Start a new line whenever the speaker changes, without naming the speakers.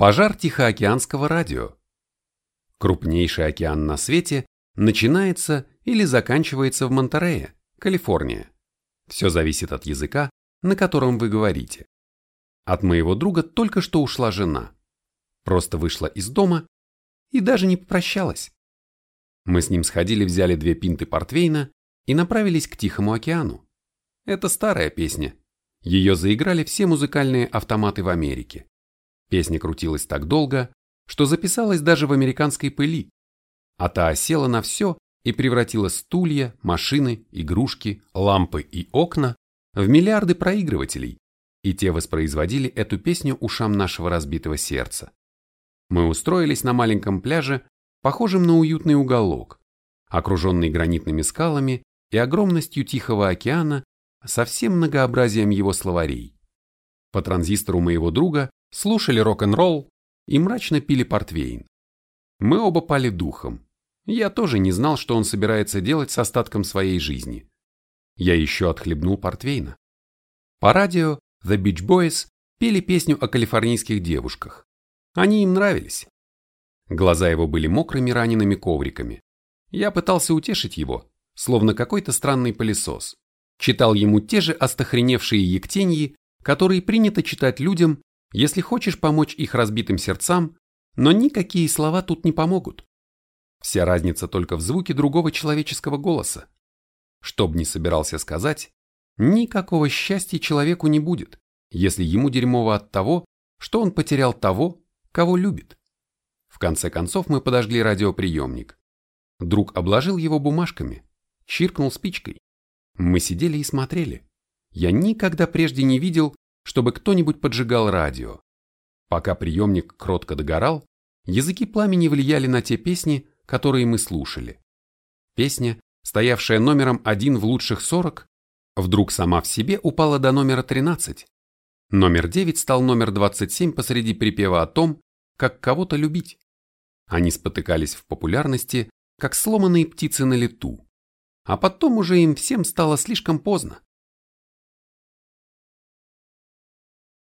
Пожар Тихоокеанского радио. Крупнейший океан на свете начинается или заканчивается в Монтерее, Калифорния. Все зависит от языка, на котором вы говорите. От моего друга только что ушла жена. Просто вышла из дома и даже не попрощалась. Мы с ним сходили, взяли две пинты портвейна и направились к Тихому океану. Это старая песня. Ее заиграли все музыкальные автоматы в Америке. Песня крутилась так долго, что записалась даже в американской пыли, а та осела на все и превратила стулья, машины, игрушки, лампы и окна в миллиарды проигрывателей, и те воспроизводили эту песню ушам нашего разбитого сердца. Мы устроились на маленьком пляже, похожем на уютный уголок, окруженный гранитными скалами и огромностью Тихого океана со всем многообразием его словарей. По транзистору моего друга слушали рок-н-ролл и мрачно пили портвейн. Мы оба пали духом. Я тоже не знал, что он собирается делать с остатком своей жизни. Я еще отхлебнул портвейна. По радио The Beach Boys пели песню о калифорнийских девушках. Они им нравились. Глаза его были мокрыми ранеными ковриками. Я пытался утешить его, словно какой-то странный пылесос. Читал ему те же остохреневшие ектеньи, которые принято читать людям, если хочешь помочь их разбитым сердцам, но никакие слова тут не помогут. Вся разница только в звуке другого человеческого голоса. Что б ни собирался сказать, никакого счастья человеку не будет, если ему дерьмово от того, что он потерял того, кого любит. В конце концов мы подожгли радиоприемник. Друг обложил его бумажками, чиркнул спичкой. Мы сидели и смотрели. Я никогда прежде не видел, чтобы кто-нибудь поджигал радио. Пока приемник кротко догорал, языки пламени влияли на те песни, которые мы слушали. Песня, стоявшая номером один в лучших 40, вдруг сама в себе упала до номера 13. Номер 9 стал номер 27 посреди припева о том, как кого-то любить. Они спотыкались в популярности, как сломанные птицы на лету. А потом уже им всем стало слишком поздно.